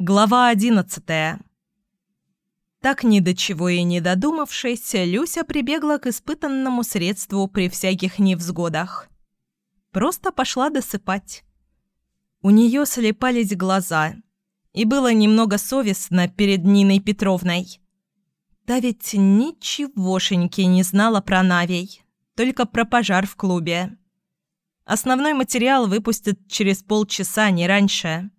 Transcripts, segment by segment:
Глава одиннадцатая. Так ни до чего и не додумавшись, Люся прибегла к испытанному средству при всяких невзгодах. Просто пошла досыпать. У нее слепались глаза, и было немного совестно перед Ниной Петровной. Та ведь ничегошеньки не знала про Навей, только про пожар в клубе. Основной материал выпустят через полчаса, не раньше.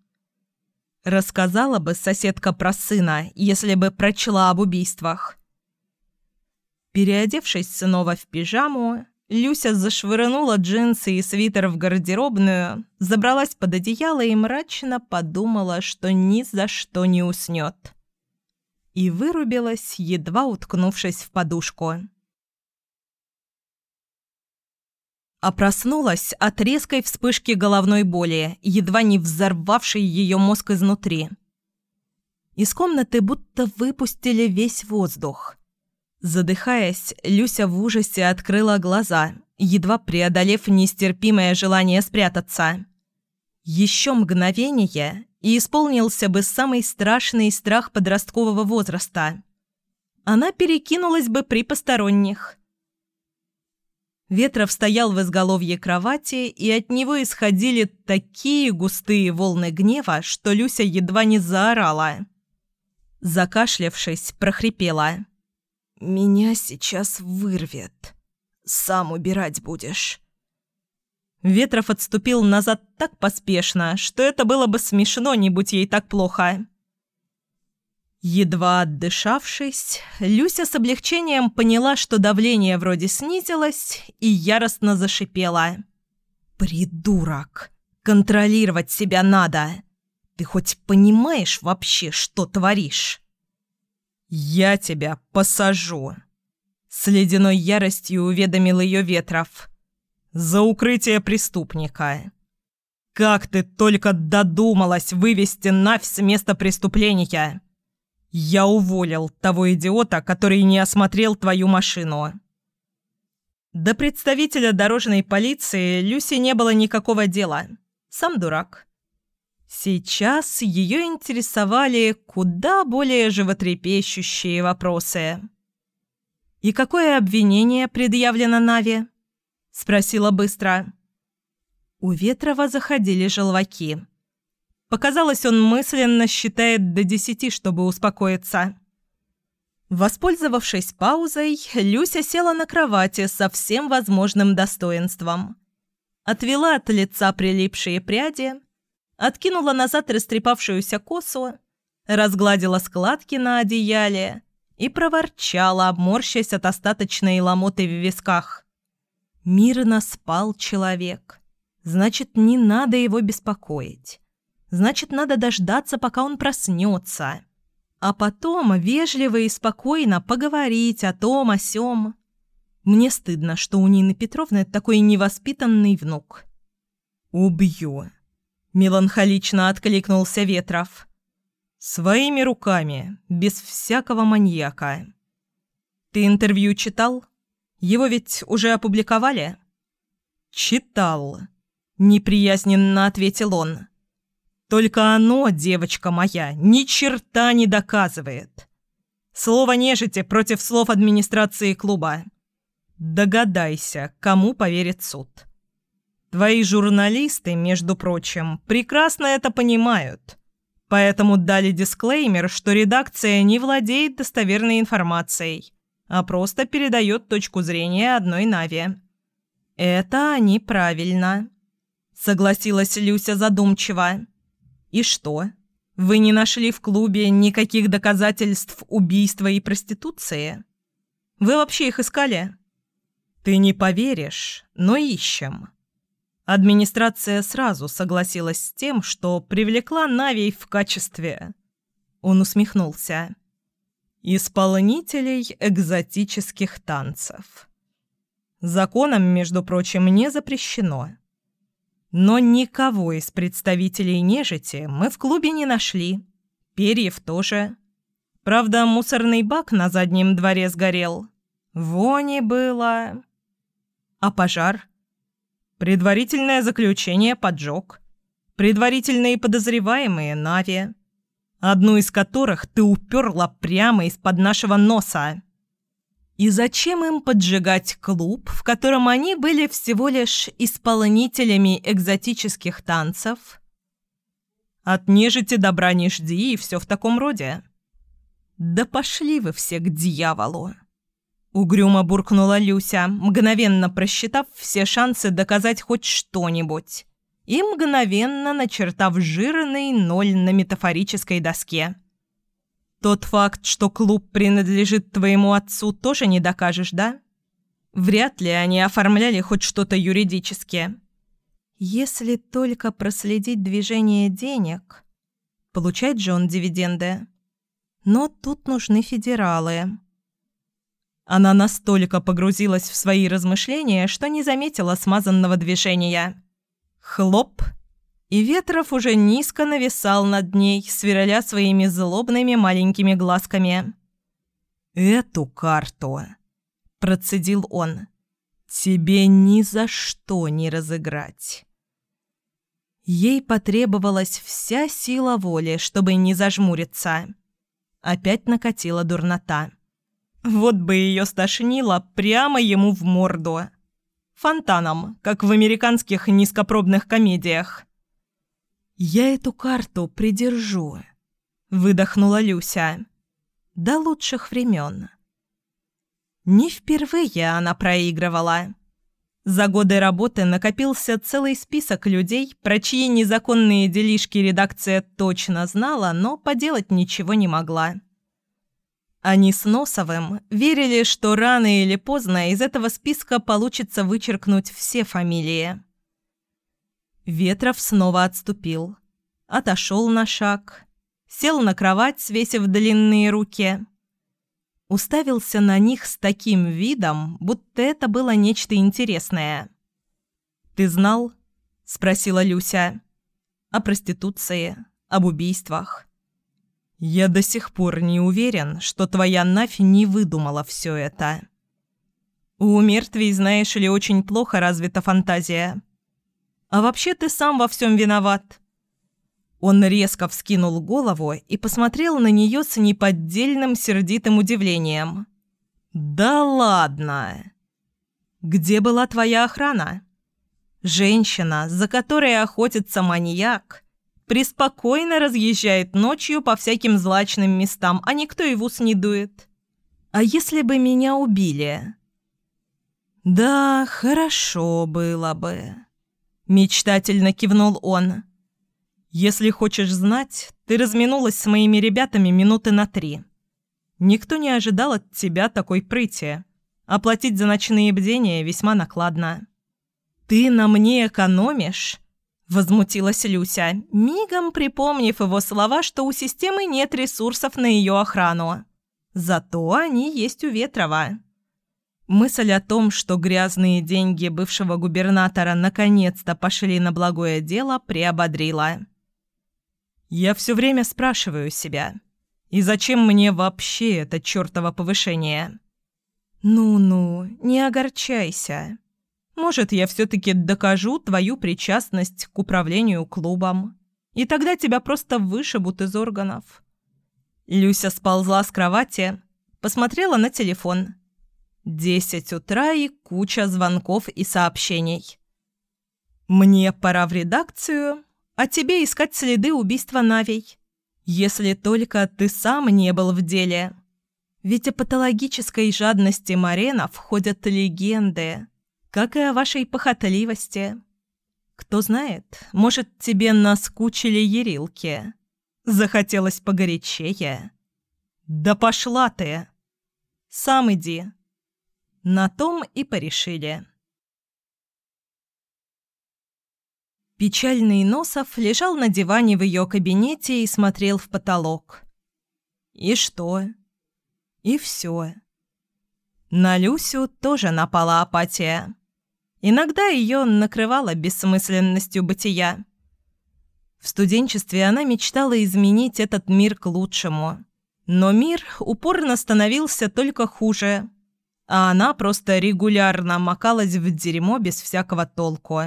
Рассказала бы соседка про сына, если бы прочла об убийствах. Переодевшись снова в пижаму, Люся зашвырнула джинсы и свитер в гардеробную, забралась под одеяло и мрачно подумала, что ни за что не уснет. И вырубилась, едва уткнувшись в подушку. А проснулась от резкой вспышки головной боли, едва не взорвавшей ее мозг изнутри. Из комнаты будто выпустили весь воздух. Задыхаясь, Люся в ужасе открыла глаза, едва преодолев нестерпимое желание спрятаться. Еще мгновение, и исполнился бы самый страшный страх подросткового возраста. Она перекинулась бы при посторонних – Ветров стоял в изголовье кровати, и от него исходили такие густые волны гнева, что Люся едва не заорала. Закашлявшись, прохрипела. «Меня сейчас вырвет. Сам убирать будешь». Ветров отступил назад так поспешно, что это было бы смешно, не будь ей так плохо. Едва отдышавшись, Люся с облегчением поняла, что давление вроде снизилось, и яростно зашипела. «Придурок! Контролировать себя надо! Ты хоть понимаешь вообще, что творишь?» «Я тебя посажу!» С ледяной яростью уведомил ее Ветров. «За укрытие преступника!» «Как ты только додумалась вывести Навь с места преступления!» «Я уволил того идиота, который не осмотрел твою машину». До представителя дорожной полиции Люси не было никакого дела. Сам дурак. Сейчас ее интересовали куда более животрепещущие вопросы. «И какое обвинение предъявлено Нави?» – спросила быстро. У Ветрова заходили желваки. Показалось, он мысленно считает до десяти, чтобы успокоиться. Воспользовавшись паузой, Люся села на кровати со всем возможным достоинством. Отвела от лица прилипшие пряди, откинула назад растрепавшуюся косу, разгладила складки на одеяле и проворчала, обморщась от остаточной ломоты в висках. Мирно спал человек. Значит, не надо его беспокоить. Значит, надо дождаться, пока он проснется. А потом вежливо и спокойно поговорить о том, о сём. Мне стыдно, что у Нины Петровны такой невоспитанный внук. «Убью», — меланхолично откликнулся Ветров. «Своими руками, без всякого маньяка». «Ты интервью читал? Его ведь уже опубликовали?» «Читал», — неприязненно ответил он. Только оно, девочка моя, ни черта не доказывает. Слово нежити против слов администрации клуба. Догадайся, кому поверит суд. Твои журналисты, между прочим, прекрасно это понимают. Поэтому дали дисклеймер, что редакция не владеет достоверной информацией, а просто передает точку зрения одной Нави. «Это они правильно», — согласилась Люся задумчиво. «И что? Вы не нашли в клубе никаких доказательств убийства и проституции? Вы вообще их искали?» «Ты не поверишь, но ищем». Администрация сразу согласилась с тем, что привлекла Навей в качестве... Он усмехнулся. «Исполнителей экзотических танцев». Законом, между прочим, не запрещено. Но никого из представителей нежити мы в клубе не нашли. Перьев тоже. Правда, мусорный бак на заднем дворе сгорел. Вони было. А пожар? Предварительное заключение поджог. Предварительные подозреваемые Нави. одну из которых ты уперла прямо из-под нашего носа. И зачем им поджигать клуб, в котором они были всего лишь исполнителями экзотических танцев? От нежити добра не жди и все в таком роде. Да пошли вы все к дьяволу. Угрюмо буркнула Люся, мгновенно просчитав все шансы доказать хоть что-нибудь и мгновенно начертав жирный ноль на метафорической доске. Тот факт, что клуб принадлежит твоему отцу, тоже не докажешь, да? Вряд ли они оформляли хоть что-то юридически. Если только проследить движение денег, получает же он дивиденды. Но тут нужны федералы. Она настолько погрузилась в свои размышления, что не заметила смазанного движения. Хлоп! И Ветров уже низко нависал над ней, свираля своими злобными маленькими глазками. «Эту карту», — процедил он, — «тебе ни за что не разыграть». Ей потребовалась вся сила воли, чтобы не зажмуриться. Опять накатила дурнота. Вот бы ее стошнило прямо ему в морду. Фонтаном, как в американских низкопробных комедиях. «Я эту карту придержу», — выдохнула Люся. «До лучших времен». Не впервые она проигрывала. За годы работы накопился целый список людей, про чьи незаконные делишки редакция точно знала, но поделать ничего не могла. Они с Носовым верили, что рано или поздно из этого списка получится вычеркнуть все фамилии. Ветров снова отступил. Отошел на шаг. Сел на кровать, свесив длинные руки. Уставился на них с таким видом, будто это было нечто интересное. «Ты знал?» – спросила Люся. «О проституции, об убийствах». «Я до сих пор не уверен, что твоя Нафь не выдумала все это». «У мертвей, знаешь ли, очень плохо развита фантазия». А вообще ты сам во всем виноват». Он резко вскинул голову и посмотрел на нее с неподдельным сердитым удивлением. «Да ладно! Где была твоя охрана? Женщина, за которой охотится маньяк, преспокойно разъезжает ночью по всяким злачным местам, а никто и в ус не дует. А если бы меня убили?» «Да, хорошо было бы». Мечтательно кивнул он. «Если хочешь знать, ты разминулась с моими ребятами минуты на три. Никто не ожидал от тебя такой прыти. Оплатить за ночные бдения весьма накладно». «Ты на мне экономишь?» – возмутилась Люся, мигом припомнив его слова, что у системы нет ресурсов на ее охрану. Зато они есть у Ветрова. Мысль о том, что грязные деньги бывшего губернатора наконец-то пошли на благое дело, приободрила. Я все время спрашиваю себя, и зачем мне вообще это чертово повышение? Ну-ну, не огорчайся. Может, я все-таки докажу твою причастность к управлению клубом, и тогда тебя просто вышибут из органов. Люся сползла с кровати, посмотрела на телефон – Десять утра и куча звонков и сообщений. «Мне пора в редакцию, а тебе искать следы убийства Навей. Если только ты сам не был в деле. Ведь о патологической жадности Маренов ходят легенды, как и о вашей похотливости. Кто знает, может, тебе наскучили ерилки. Захотелось погорячее. Да пошла ты! Сам иди». На том и порешили. Печальный Носов лежал на диване в ее кабинете и смотрел в потолок. И что? И все. На Люсю тоже напала апатия. Иногда ее накрывала бессмысленностью бытия. В студенчестве она мечтала изменить этот мир к лучшему. Но мир упорно становился только хуже, а она просто регулярно макалась в дерьмо без всякого толку.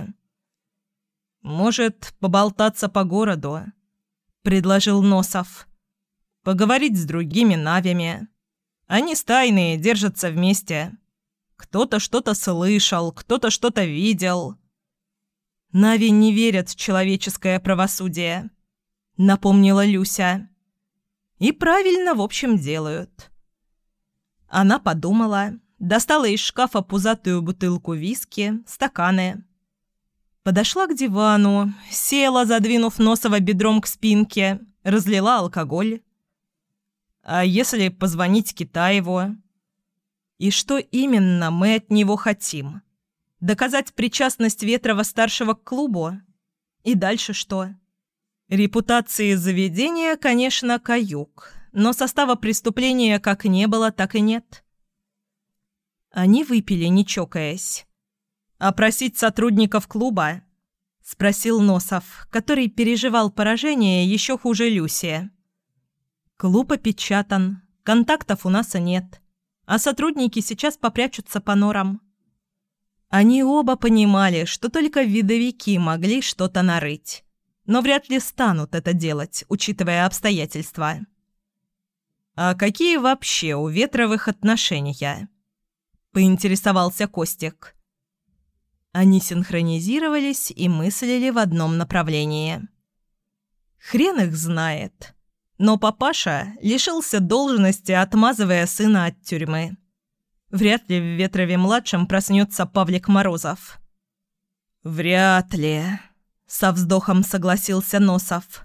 «Может, поболтаться по городу?» – предложил Носов. поговорить с другими навями. Они стайные, держатся вместе. Кто-то что-то слышал, кто-то что-то видел. Нави не верят в человеческое правосудие, напомнила Люся. И правильно, в общем, делают. Она подумала, достала из шкафа пузатую бутылку виски, стаканы. Подошла к дивану, села, задвинув носово бедром к спинке, разлила алкоголь. А если позвонить Китаеву? И что именно мы от него хотим? Доказать причастность Ветрова-старшего к клубу? И дальше что? Репутации заведения, конечно, каюк, но состава преступления как не было, так и нет. Они выпили, не чокаясь. «Опросить сотрудников клуба?» – спросил Носов, который переживал поражение еще хуже Люси. Клуб опечатан, контактов у нас и нет, а сотрудники сейчас попрячутся по норам. Они оба понимали, что только видовики могли что-то нарыть, но вряд ли станут это делать, учитывая обстоятельства. «А какие вообще у Ветровых отношения?» – поинтересовался Костик. Они синхронизировались и мыслили в одном направленении. «Хрен их знает», но папаша лишился должности, отмазывая сына от тюрьмы. Вряд ли в Ветрове-младшем проснется Павлик Морозов. «Вряд ли», — со вздохом согласился Носов.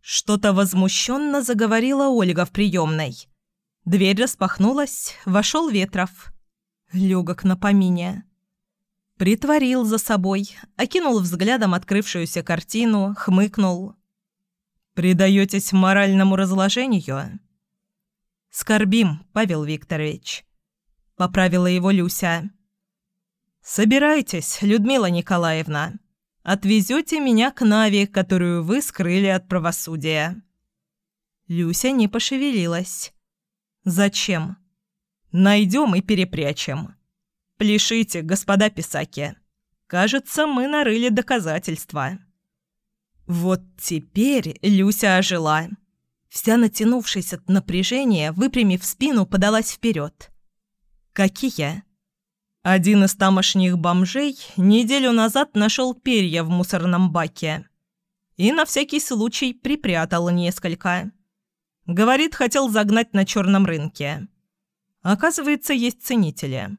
Что-то возмущенно заговорила Ольга в приемной. Дверь распахнулась, вошел Ветров. Легок на помине. Притворил за собой, окинул взглядом открывшуюся картину, хмыкнул. «Предаетесь моральному разложению?» «Скорбим, Павел Викторович», — поправила его Люся. «Собирайтесь, Людмила Николаевна. Отвезете меня к Нави, которую вы скрыли от правосудия». Люся не пошевелилась. «Зачем?» «Найдем и перепрячем. Пляшите, господа писаки. Кажется, мы нарыли доказательства». Вот теперь Люся ожила. Вся натянувшись от напряжения, выпрямив спину, подалась вперед. «Какие?» Один из тамошних бомжей неделю назад нашел перья в мусорном баке. И на всякий случай припрятал несколько. Говорит, хотел загнать на черном рынке. Оказывается, есть ценители.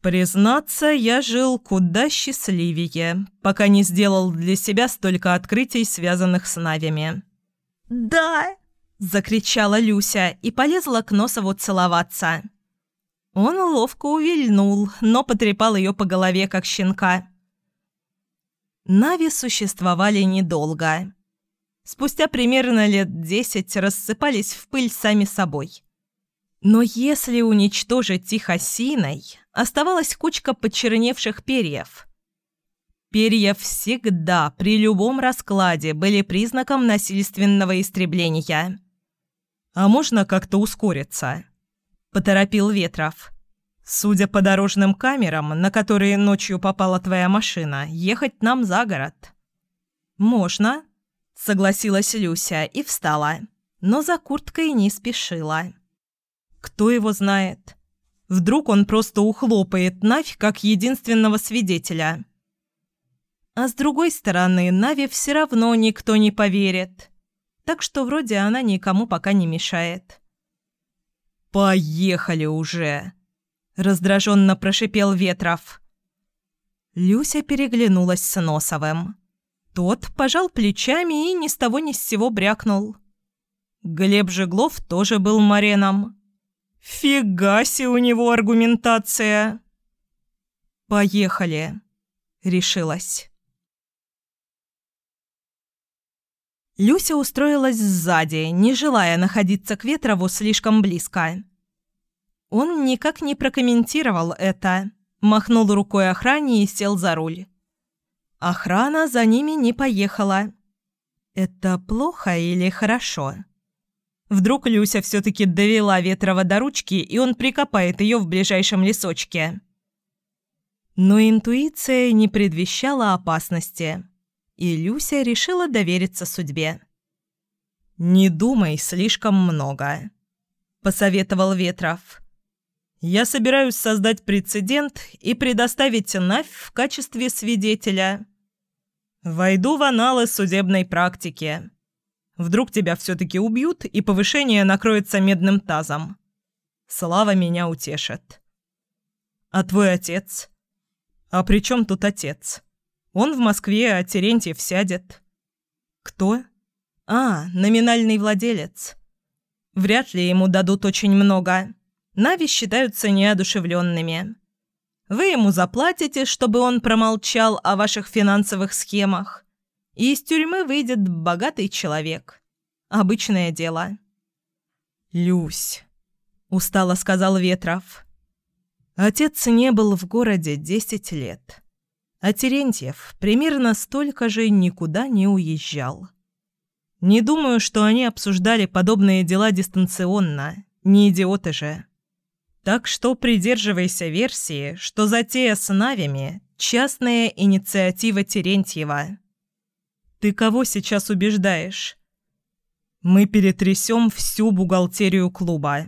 Признаться, я жил куда счастливее, пока не сделал для себя столько открытий, связанных с Навями. «Да!» – закричала Люся и полезла к Носову целоваться. Он ловко увильнул, но потрепал ее по голове, как щенка. Нави существовали недолго. Спустя примерно лет десять рассыпались в пыль сами собой. Но если уничтожить их осиной, оставалась кучка почерневших перьев. Перья всегда, при любом раскладе, были признаком насильственного истребления. «А можно как-то ускориться?» – поторопил Ветров. «Судя по дорожным камерам, на которые ночью попала твоя машина, ехать нам за город». «Можно», – согласилась Люся и встала, но за курткой не спешила. Кто его знает? Вдруг он просто ухлопает Навь как единственного свидетеля. А с другой стороны, Нави все равно никто не поверит. Так что вроде она никому пока не мешает. «Поехали уже!» – раздраженно прошипел Ветров. Люся переглянулась с Носовым. Тот пожал плечами и ни с того ни с сего брякнул. Глеб Жеглов тоже был мареном. «Фига себе у него аргументация!» «Поехали!» — решилась. Люся устроилась сзади, не желая находиться к Ветрову слишком близко. Он никак не прокомментировал это, махнул рукой охране и сел за руль. Охрана за ними не поехала. Это плохо или хорошо? Вдруг Люся все-таки довела Ветрова до ручки, и он прикопает ее в ближайшем лесочке. Но интуиция не предвещала опасности, и Люся решила довериться судьбе. «Не думай слишком много», — посоветовал Ветров. «Я собираюсь создать прецедент и предоставить Навь в качестве свидетеля. Войду в аналы судебной практики. Вдруг тебя все-таки убьют, и повышение накроется медным тазом. Слава меня утешит». «А твой отец?» «А при чем тут отец? Он в Москве, а Терентьев сядет». «Кто?» «А, номинальный владелец. Вряд ли ему дадут очень много. Нави считаются неодушевленными. Вы ему заплатите, чтобы он промолчал о ваших финансовых схемах, и из тюрьмы выйдет богатый человек. Обычное дело». «Люсь», — устало сказал Ветров. Отец не был в городе десять лет, а Терентьев примерно столько же никуда не уезжал. Не думаю, что они обсуждали подобные дела дистанционно, не идиоты же. Так что придерживайся версии, что затея с Навями – частная инициатива Терентьева. Ты кого сейчас убеждаешь? Мы перетрясем всю бухгалтерию клуба.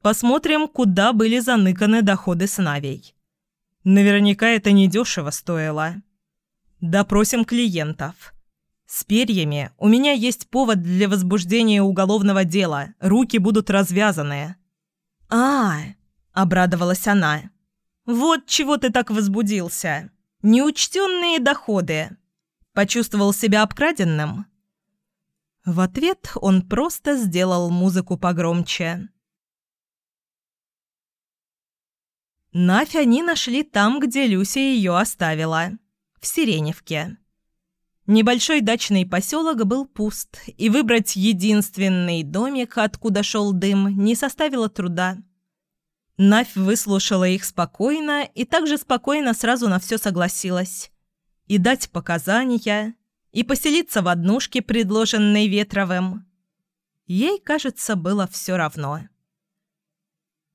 Посмотрим, куда были заныканы доходы с Навей. Наверняка это недешево стоило. Допросим клиентов. С перьями у меня есть повод для возбуждения уголовного дела. Руки будут развязаны. А, обрадовалась она. Вот чего ты так возбудился. Неучтенные доходы. Почувствовал себя обкраденным. В ответ он просто сделал музыку погромче. Нафь они нашли там, где Люся ее оставила. В Сиреневке. Небольшой дачный поселок был пуст, и выбрать единственный домик, откуда шел дым, не составило труда. Навь выслушала их спокойно и также спокойно сразу на все согласилась. И дать показания, и поселиться в однушке, предложенной Ветровым. Ей, кажется, было все равно.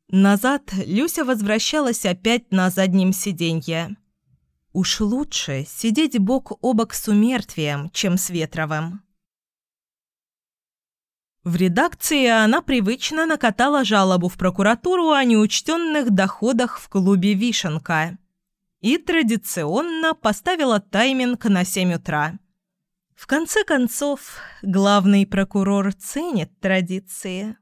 Назад Люся возвращалась опять на заднем сиденье. Уж лучше сидеть бок о бок с умертвием, чем с Ветровым. В редакции она привычно накатала жалобу в прокуратуру о неучтенных доходах в клубе «Вишенка» и традиционно поставила тайминг на 7 утра. В конце концов, главный прокурор ценит традиции.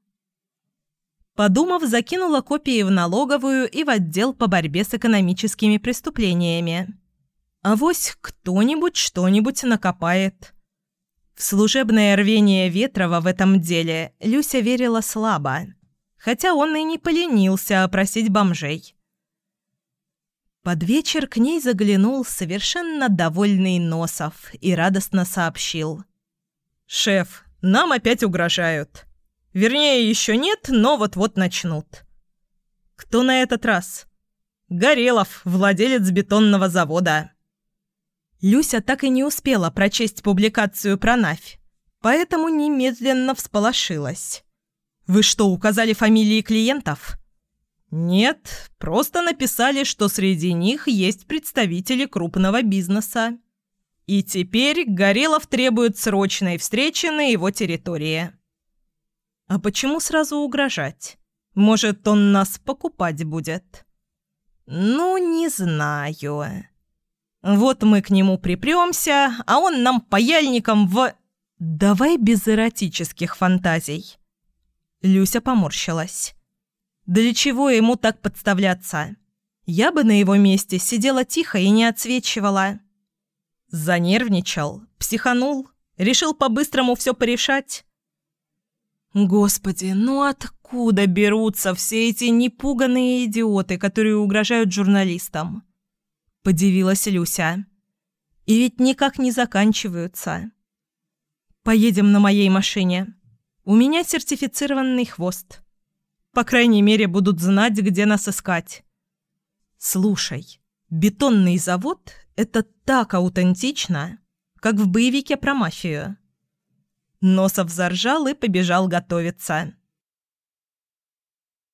Подумав, закинула копии в налоговую и в отдел по борьбе с экономическими преступлениями. Авось кто-нибудь что-нибудь накопает. В служебное рвение Ветрова в этом деле Люся верила слабо, хотя он и не поленился опросить бомжей. Под вечер к ней заглянул совершенно довольный Носов и радостно сообщил. «Шеф, нам опять угрожают. Вернее, еще нет, но вот-вот начнут». «Кто на этот раз?» «Горелов, владелец бетонного завода». Люся так и не успела прочесть публикацию про Навь, поэтому немедленно всполошилась. «Вы что, указали фамилии клиентов?» «Нет, просто написали, что среди них есть представители крупного бизнеса. И теперь Горелов требует срочной встречи на его территории». «А почему сразу угрожать? Может, он нас покупать будет?» «Ну, не знаю». Вот мы к нему припремся, а он нам паяльником в... Давай без эротических фантазий. Люся поморщилась. Для чего ему так подставляться? Я бы на его месте сидела тихо и не отсвечивала. Занервничал, психанул, решил по-быстрому все порешать. Господи, ну откуда берутся все эти непуганные идиоты, которые угрожают журналистам? – подивилась Люся. «И ведь никак не заканчиваются. Поедем на моей машине. У меня сертифицированный хвост. По крайней мере, будут знать, где нас искать». «Слушай, бетонный завод – это так аутентично, как в боевике про мафию». Носов заржал и побежал готовиться.